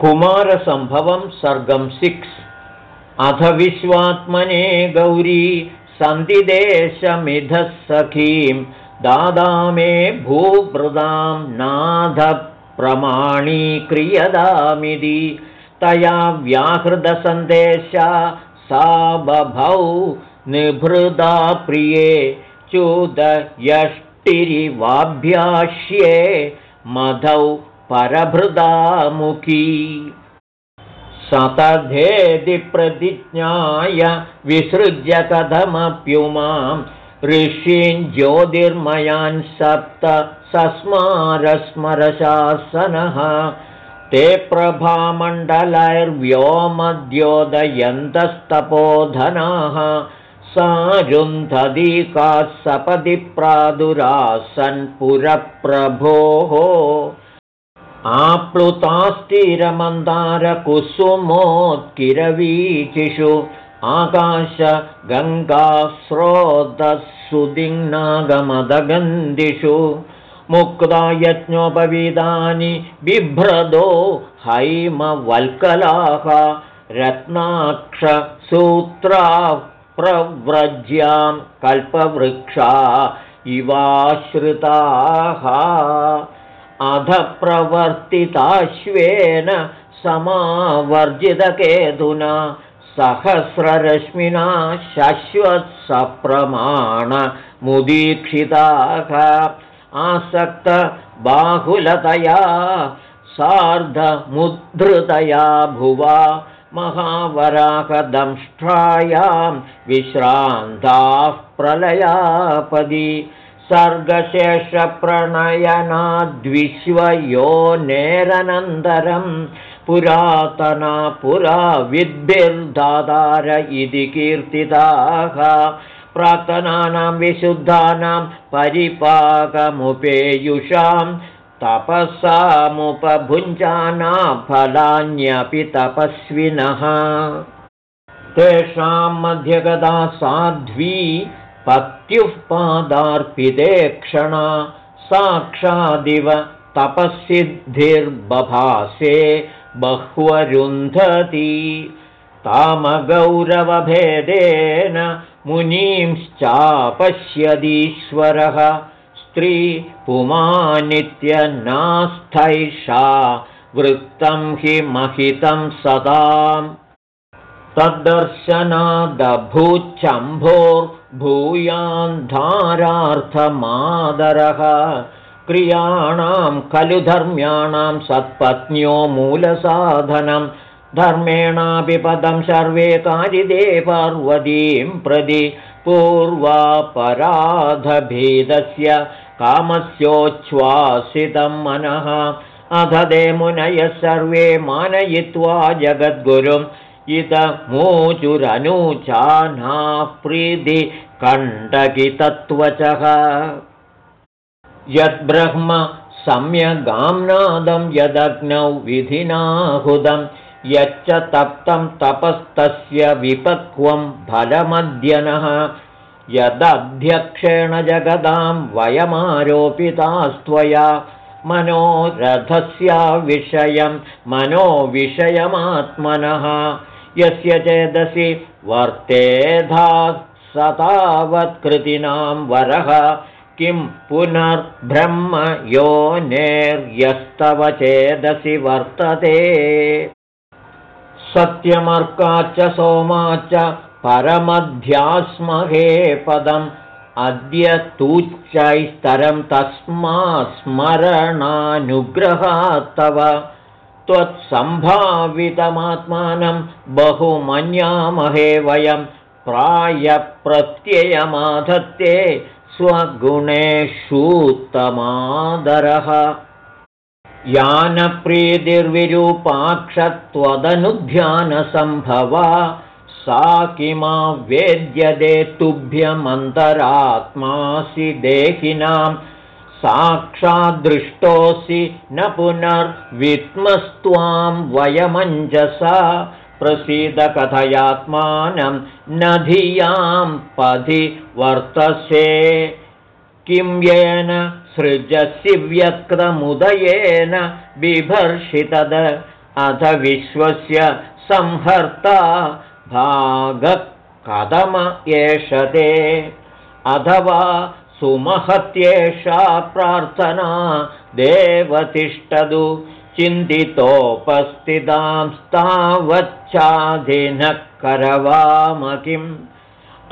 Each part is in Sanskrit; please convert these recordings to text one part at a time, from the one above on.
कुमारसम्भवं सर्गं सिक्स्। अथ विश्वात्मने गौरी सन्धिदेशमिधः सखीं। दादा मे भूभृदां नाथप्रमाणीक्रियदामिति तया व्याहृतसन्देशा सा बभौ निभृदा प्रिये। चूदयष्टिरिवाभ्याश्ये मधौ परभृदामुखी। सतधेदि प्रतिज्ञाय विसृज्य कथमप्युमां। ऋषीन् ज्योतिर्मयान् सप्त सस्मारस्मरशासनः। ते प्रभामण्डलैर्व्योमद्योदयन्तस्तपोधनाः। सारुन्धदिकाः सपदि प्रादुरासन् पुरप्रभोः आप्लुतास्तिरमन्दारकुसुमोत्किरवीचिषु आकाशगङ्गास्रोतः मुक्ता यज्ञोपवीदानि बिभ्रदो हैमवल्कलाः रत्नाक्षसूत्राः प्रव्रज्यां कल्पवृक्षा इवाश्रिताः अध प्रवर्तिताश्वेन समावर्जितकेतुना सहस्ररश्मिना शश्वत्सप्रमाणमुदीक्षिताः आसक्तबाहुलतया सार्धमुद्धृतया भुवा महावराकदंष्ट्रायां विश्रान्ताः प्रलयापदि सर्गशेषप्रणयनाद्विश्वयो नेरनन्तरं पुरातना पुरा विद्भिर्दातार इति कीर्तिताः प्राक्तनानां विशुद्धानां परिपाकमुपेयुषां तपसामुपभुञ्जाना फलान्यपि तपस्विनः। तेषां मध्यगदा साध्वी पत्युः पादार्पिते क्षणा साक्षादिव तपःसिद्धिर्बभासे बह्वरुन्धति तामगौरवभेदेन मुनींश्चापश्यदीश्वरः स्त्रीपुमानित्यनास्थैषा वृत्तं हि महितं सदाम् तद्दर्शनादभूच्छम्भोर्भूयान्धारार्थमादरः क्रियाणां खलु धर्म्याणां सत्पत्न्यो मूलसाधनं। धर्मेणापि पदं सर्वे कारिदे पार्वतीं प्रति। पूर्वापराधभेदस्य कामस्योच्छ्वासितं मनः। अध दे मुनयः सर्वे मानयित्वा जगद्गुरुम् प्रीति कण्डकितत्वचः यद्ब्रह्म सम्यगाम्नादं यदग्नौ विधिनाहुदं यच्च तप्तं तपस्तस्य विपक्वं फलमद्यनः यदध्यक्षेण जगदां वयमारोपितास्त्वया मनोरथस्या विषयं मनोविषयमात्मनः यस्य चेदसि वर्तेधा सतावत्कृतीनां वरः किं पुनर्ब्रह्म योनेर्यस्तव चेदसि वर्तते। सत्यमर्काच्च सोमाच्च परमध्यास्महे पदम् अद्य तूच्चैस्तरं तस्मा स्मरणानुग्रहात्तव त्वत्सम्भावितमात्मानं बहुमन्यामहे वयं प्रायप्रत्ययमाधत्ते स्वगुणेषूत्तमादरः यानप्रीतिर्विरूपाक्षत्वदनुध्यानसम्भवा सा किमा वेद्यते तुभ्यमन्तरात्मासि देहिनां साक्षाद्दृष्टोऽसि न पुनर्वित्मस्त्वां वयमञ्जसा प्रसीदकथयात्मानं न धियां पथि वर्तसे। किं येन सृजसि व्यक्तमुदयेन बिभर्षितद अथ विश्वस्य संहर्ता भागकदम एष ते। अथवा सुमहत्येषा प्रार्थना देवतिष्ठदु चिन्तितोपस्थितांस्तावच्छाधिनः करवाम किम्?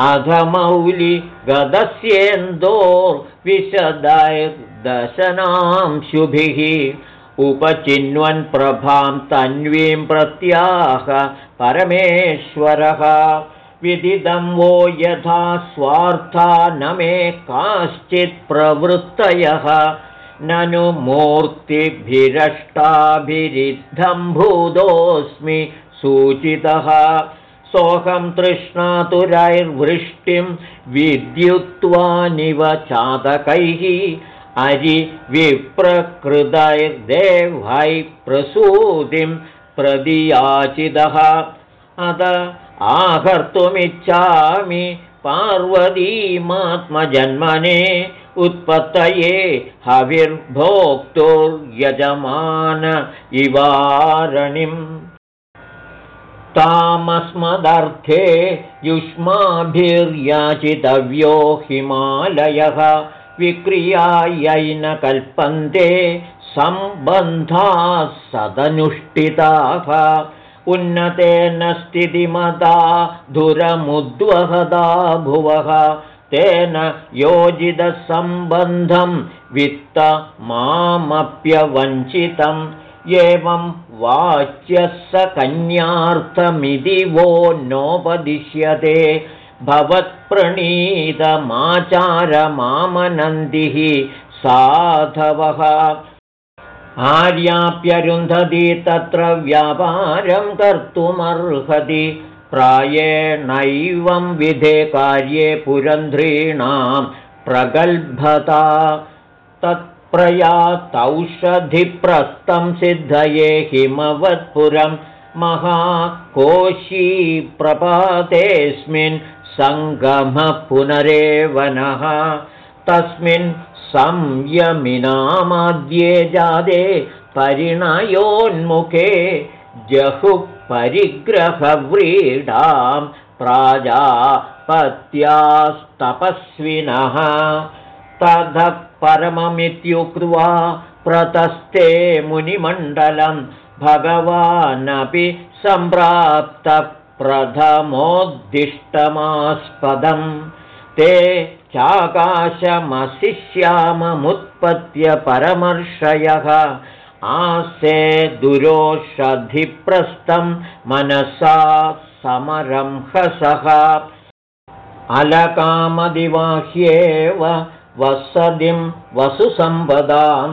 अधमौलि गदस्येन्दोर्विशदैर्दशनांशुभिः उपचिन्वन् प्रभां तन्वीं प्रत्याह परमेश्वरः विदिदं वो यथा स्वार्था न मे काश्चित् प्रवृत्तयः। ननु मूर्तिभिरष्टाभिरिद्धं भूतोऽस्मि सूचितः। सोऽहं तृष्णातुरैर्वृष्टिं विद्युत्वानिव चातकैः। अरिविप्रकृतैर्देवैः प्रसूतिं प्रदियाचितः अत आहर्तुमिच्छामि पार्वतीमात्मजन्मने उत्पत्तये हविर्भोक्तुर्यजमान इवारणिम्। तामस्मदर्थे युष्माभिर्याचितव्यो हिमालयः विक्रियायै न कल्पन्ते सम्बन्धाः सदनुष्ठिताः उन्नतेन स्थितिमता धुरमुद्वहदा भुवः। तेन योजितसम्बन्धं वित्तमामप्यवञ्चितम् एवं वाच्यः स कन्यार्थमिति वो नोपदिश्यते। भवत्प्रणीतमाचारमामनन्दिः साधवः आर्याप्यरुन्धति तत्र व्यापारं कर्तुमर्हति। प्रायेणैवं विधे कार्ये पुरन्ध्रीणां प्रगल्भता। तत्प्रयातौषधिप्रस्थं सिद्धये हिमवत्पुरं महाकोशी प्रपातेऽस्मिन् सङ्गमः पुनरेवनः तस्मिन् संयमिनामाद्ये जादे परिणयोन्मुखे जहुः परिग्रहव्रीडां प्राजापत्यास्तपस्विनः। ततः परममित्युक्त्वा प्रतस्ते मुनिमण्डलं भगवानपि सम्प्राप्तप्रथमोद्दिष्टमास्पदम्। ते चाकाशमशिष्याममुत्पत्य परमर्षयः आसे दुरोषधिप्रस्थं मनसा समरंहसः। अलकामदिवाह्येव वसतिं वसुसम्पदां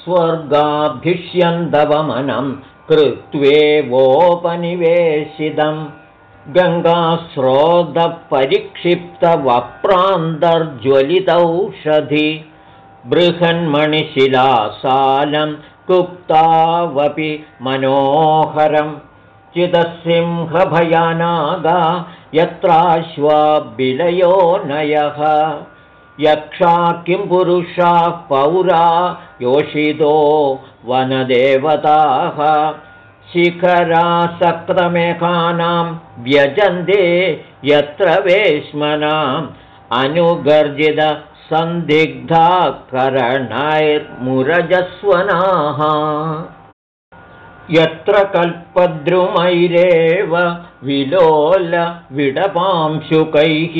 स्वर्गाभिष्यन्दवमनं कृत्वेवोपनिवेशितम् गङ्गास्रोतपरिक्षिप्तवप्रान्तर्ज्वलितौषधि बृहन्मणिशिलासालं कुप्तावपि मनोहरं। चिदसिंहभयानागा यत्राश्वा बिलयो नयः। यक्षा किं पुरुषाः पौरा योषितो वनदेवताः शिखरासक्तमेघानां व्यजन्ते यत्र वेश्मनाम् अनुगर्जितसन्दिग्धाकरणैर्मुरजस्वनाः यत्र कल्पद्रुमैरेव विलोलविडपांशुकैः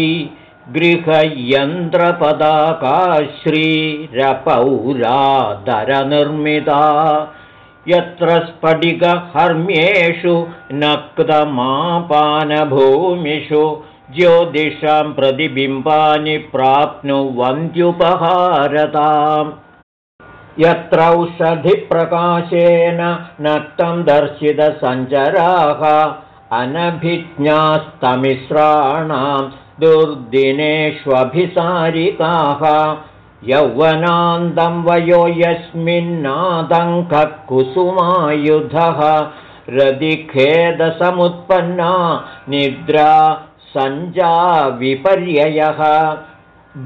गृहयन्त्रपदाकाश्रीरपौरादरनिर्मिता यत्र स्फटिकहर्म्येषु नक्तमापानभूमिषु ज्योतिषां प्रतिबिम्बानि प्राप्नुवन्त्युपहारताम्। यत्र औषधिप्रकाशेन नक्तं दर्शितसञ्चराः अनभिज्ञास्तमिस्राणां दुर्दिनेष्वभिसारिकाः यौवनान्दं वयो यस्मिन्नादङ्कः कुसुमायुधः रदिखेदसमुत्पन्ना निद्रा सञ्जाविपर्ययः।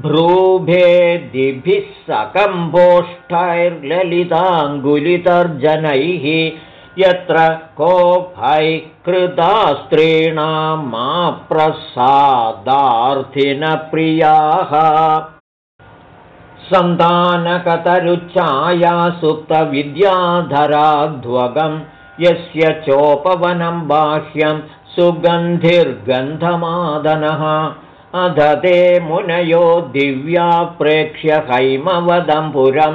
भ्रूभेदिभिः सकम्भोष्ठैर्ललिताङ्गुलितर्जनैः। यत्र कोऽभै कृता स्त्रीणां मा प्रसादार्थिनप्रियाः सन्तानकतरुच्छाया सुप्तविद्याधराध्वगं यस्य चोपवनं बाह्यं सुगन्धिर्गन्धमादनः। अध मुनयो दिव्या प्रेक्ष्य हैमवदं पुरं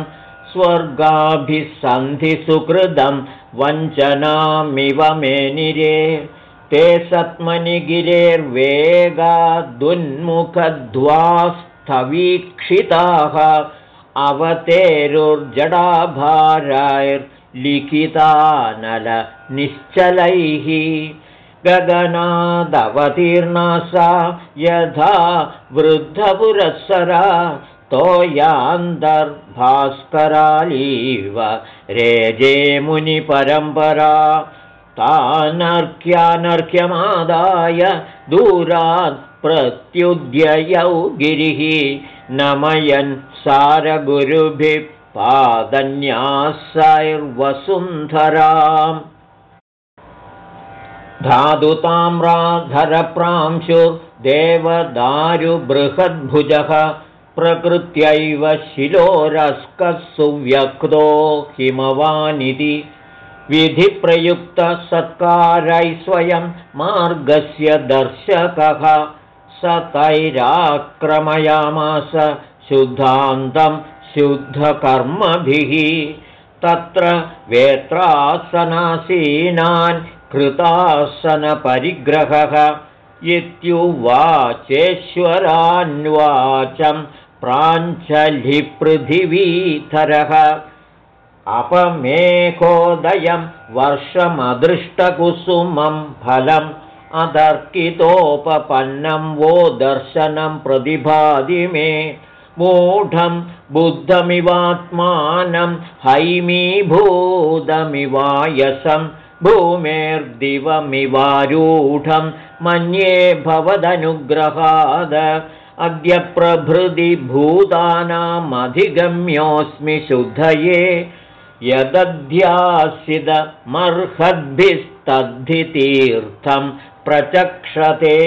स्वर्गाभिसन्धिसुकृदं वञ्चनामिव मेनिरे। ते सत्मनिगिरेर्वेगादुन्मुखध्वास्थवीक्षिताः अवतेरुर्जडाभारायर्लिखितानलनिश्चलैः गगनादवतीर्णा सा यथा वृद्धपुरःसरा तोयान्तर्भास्करालीव रेजे मुनिपरम्परा तानर्क्यानर्क्यमादाय दूरात् प्रत्युद्ययौ गिरिः नमयन् सारगुरुभिः पादन्यासैर्वसुन्धराम् धातुताम्राधरप्रांशुर्देवदारुबृहद्भुजः प्रकृत्यैव शिलोरस्कः सुव्यक्तो हिमवानिति। विधिप्रयुक्तसत्कारैः स्वयं मार्गस्य दर्शकः स तैराक्रमयामास शुद्धान्तं शुद्धकर्मभिः। तत्र वेत्रासनासीनान् कृतासनपरिग्रहः। इत्युवाचेश्वरान्वाचं प्राञ्चलिपृथिवीधरः अपमेघोदयं वर्षमदृष्टकुसुमं फलम् अदर्कितोपपन्नं वो दर्शनं प्रतिभाति मे मूढं बुद्धमिवात्मानं हैमीभूतमिवायसं भूमेर्दिवमिवारूढं मन्ये भवदनुग्रहाद अद्य प्रभृति भूतानामधिगम्योऽस्मि शुद्धये यदध्यासिदमर्हद्भिस्तद्धितीर्थं प्रचक्षते।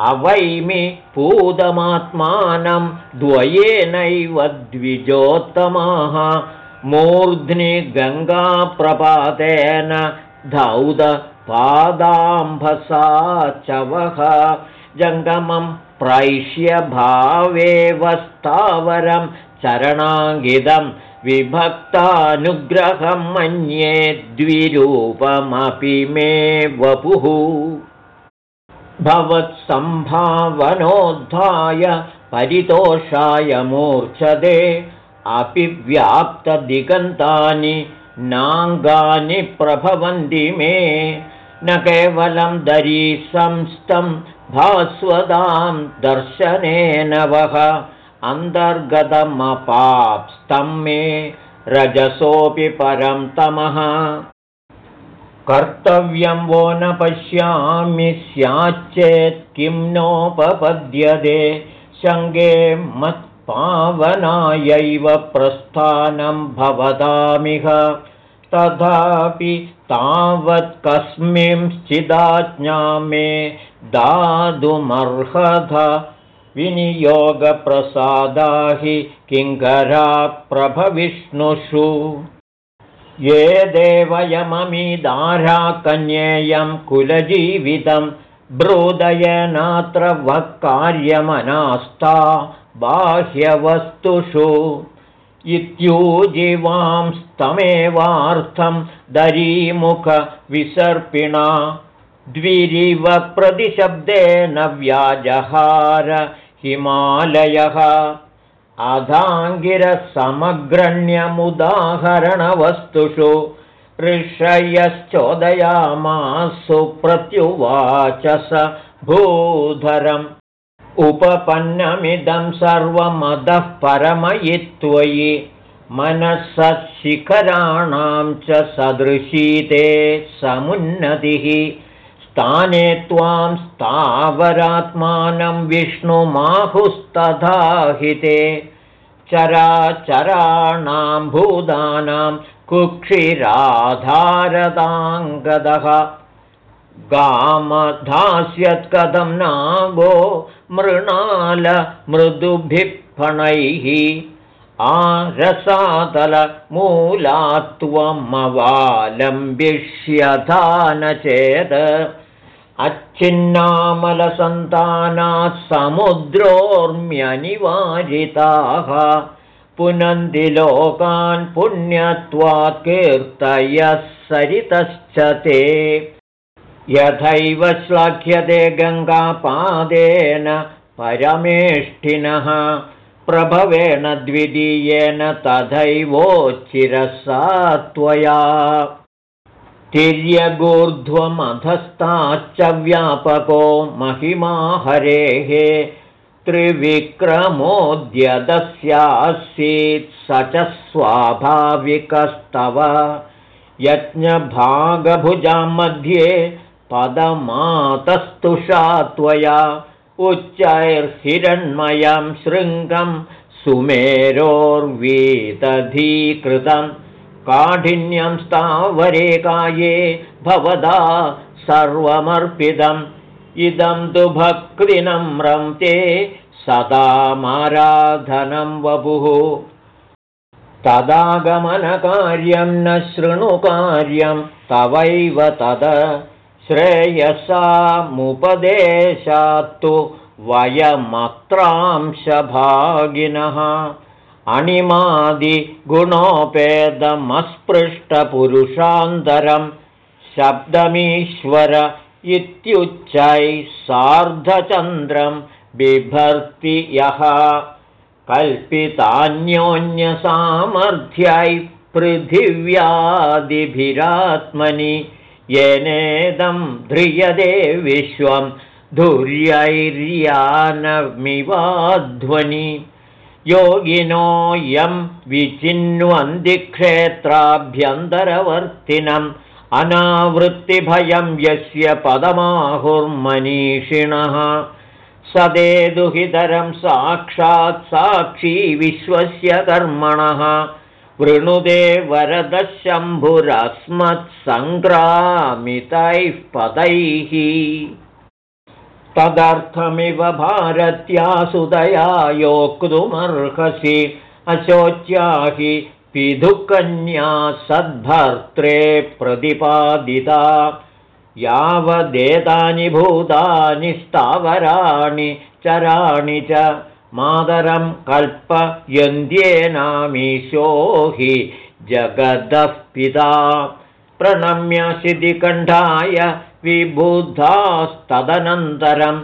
अवैमि पूतमात्मानं द्वयेनैव द्विजोत्तमाः। मूर्ध्नि गङ्गाप्रपातेन धौदपादाम्भसा च वः जङ्गमं प्रैष्यभावेवस्तावरं चरणाङ्गिदं विभक्तानुग्रहं मन्ये द्विरूपमपि मे वपुः भवत्सम्भावनोद्धाय परितोषाय मूर्च्छते अपि व्याप्तदिगन्तानि नाङ्गानि प्रभवन्ति मे। न केवलं दरीसंस्थं भास्वदां दर्शनेन वः अन्तर्गतमपाप्स्तं मे रजसोऽपि परं तमः। कर्तव्यं वो न पश्यामि स्याच्चेत् किं नोपपद्यते। शङ्गे मत् पावनायैव प्रस्थानं भवतामिह। तथापि तावत् कस्मिंश्चिदाज्ञा मे दातुमर्हथ विनियोगप्रसादा हि किङ्करा प्रभविष्णुषु ये देवयममिदारा कन्येयं कुलजीवितं ब्रूदयनात्र वः कार्यमनास्ता बाह्यवस्तुषु। इत्यूजिवांस्तमेवार्थं दरीमुखविसर्पिणा द्विरिव प्रतिशब्देन व्याजहार हिमालयः। अधाङ्गिरसमग्रण्यमुदाहरणवस्तुषु ऋषयश्चोदयामासु प्रत्युवाच स भूधरम्। उपपन्नमिदं सर्वमदः परमयित्वयि मनःशिखराणां च सदृशीते समुन्नतिः स्थाने त्वां स्थावरात्मानं विष्णुमाहुस्तथा हि ते चराचराणां भूतानां कुक्षिराधारदाङ्गदः। गामधास्यत्कथं नागो मृणाल मृदुभिः फणैः आरसातलमूलात्वमवालम्बिष्यथा न चेत् अच्छिन्नामलसन्तानात् समुद्रोर्म्यनिवारिताः। पुनन्ति लोकान् पुण्यत्वात् कीर्तयः सरितश्च ते। यथैव श्लाघ्यते गङ्गापादेन परमेष्ठिनः। प्रभवेण द्वितीयेन तथैवोच्चिरसा त्वया तिर्यगूर्ध्वमधस्ताच्च व्यापको महिमा हरेः त्रिविक्रमोद्यतस्यासीत् स च स्वाभाविकस्तव। यज्ञभागभुजां मध्ये पदमातस्तुषा त्वया। उच्चैर्हिरण्मयं शृङ्गं सुमेरोर्वीतधीकृतं काठिन्यं स्थावरे काये भवदा सर्वमर्पितम्। इदं तु भक्तिनम्रं ते सदामाराधनं वपुः। तदागमनकार्यं न शृणुकार्यं तवैव तद श्रेयसामुपदेशात्तु वयमत्रांशभागिनः अणिमादिगुणोपेदमस्पृष्टपुरुषान्तरं शब्दमीश्वर इत्युच्चैः सार्धचन्द्रं बिभर्ति यः। कल्पितान्योन्यसामर्थ्यै पृथिव्यादिभिरात्मनि येनेदं ध्रियते विश्वं धुर्यैर्यानमिवाध्वनि योगिनोऽयं विचिन्वन्दिक्षेत्राभ्यन्तरवर्तिनम् अनावृत्तिभयं यस्य पदमाहुर्मनीषिणः। सदेदुहितरं साक्षात् साक्षी विश्वस्य कर्मणः। वृणुदे वरदशम्भुरस्मत्सङ्ग्रामितैः पदैः तदर्थमिव भारत्यासुदया योक्तुमर्हसि अशोच्या हि पिधुकन्या सद्भर्त्रे प्रतिपादिता। यावदेतानि भूतानि स्थावराणि चराणि च मातरं कल्पयन्त्येनामीशो हि जगदः पिता। प्रणम्य शितिकण्ठाय विबुधास्तदनन्तरं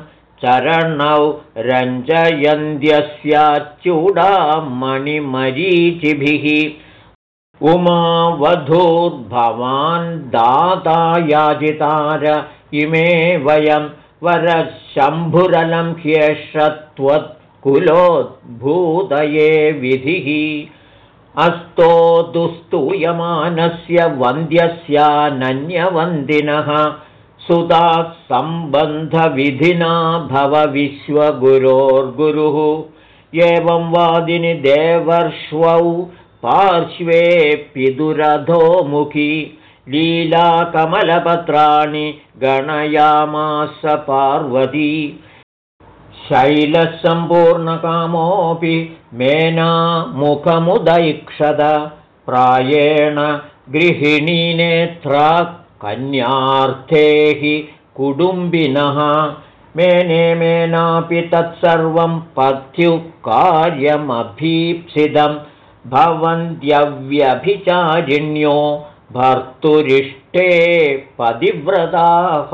चरणौ रञ्जयन्त्यस्याच्चूडामणिमरीचिभिः। उमावधूर्भवान् दाता याजितार इमे वयं वरशम्भुरलं ह्येषत्वत्कुलोद्भूतये विधिः। अस्तो दुस्तूयमानस्य वन्द्यस्यानन्यवन्दिनः सुताः सम्बन्धविधिना भव विश्वगुरोर्गुरुः। एवं वादिनि देवर्ष्वौ पार्श्वे पिदुरधोमुखी लीलाकमलपत्राणि गणयामास पार्वती। शैलसम्पूर्णकामोऽपि मेना मुखमुदैक्षद प्रायेण गृहिणीनेत्रा कन्यार्थे हि कुटुम्बिनः मेने मेनापि तत्सर्वं पथ्युकार्यमभीप्सितं भवन्त्यव्यभिचारिण्यो भर्तुरिष्टे पतिव्रताः।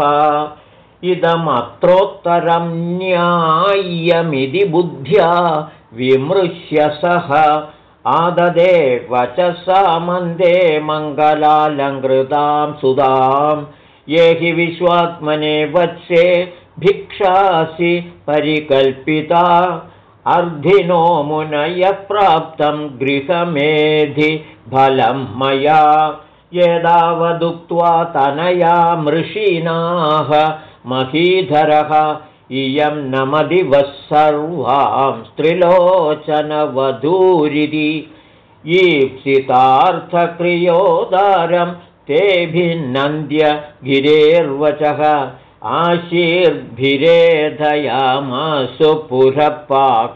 इदमत्रोत्तरं न्याय्यमिति बुद्ध्या विमृश्य सः आददे वचसा मन्दे मङ्गलालङ्कृतां सुधां ये हि विश्वात्मने वत्से भिक्षासि परिकल्पिता। अर्धिनो मुनयः प्राप्तं गृहमेधि फलं मया। यदावदुक्त्वा तनया मृषीणाः महीधरः इयं नमदिवः सर्वां स्त्रिलोचनवधूरिति ईप्सितार्थक्रियोदारं तेभिन्नन्द्य गिरेर्वचः आशीर्भिरेधयामासु पुरपाकाभिरम्बिकां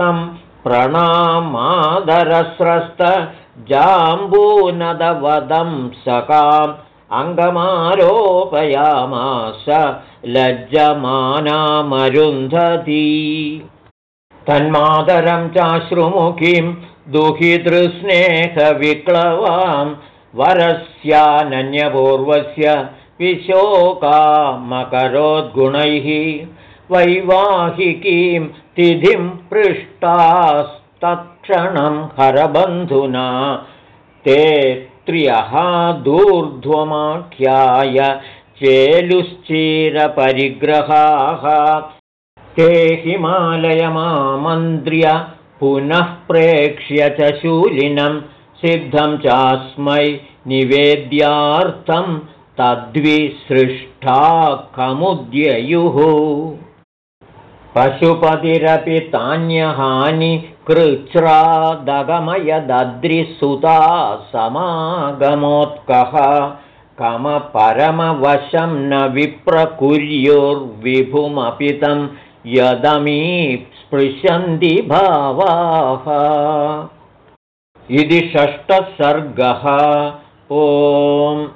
तं प्रणामादरस्रस्त जाम्बूनदवदं सकाम् अङ्गमारोपयामास लज्जमानामरुन्धती तन्मातरं चाश्रुमुखीं दुहितृस्नेहविक्लवां वरस्यानन्यपूर्वस्य विशोकामकरोद्गुणैः वैवाहिकीं तिथिं पृष्टास्तत्क्षणं हरबन्धुना ते त्र्यः दूर्ध्वमाख्याय चेलुश्चिरपरिग्रहाः। ते हिमालयमामन्त्र्य पुनः प्रेक्ष्य च शूलिनं सिद्धं चास्मै निवेद्यार्थं तद्विसृष्टा कमुद्ययुः पशुपतिरपि तान्यहानि कृच्छ्रादगमयदद्रिसुता समागमोत्कः। कमपरमवशं न विप्रकुर्युर्विभुमपि तं यदमी स्पृशन्ति भावाः। इति षष्ठः सर्गः। ओम्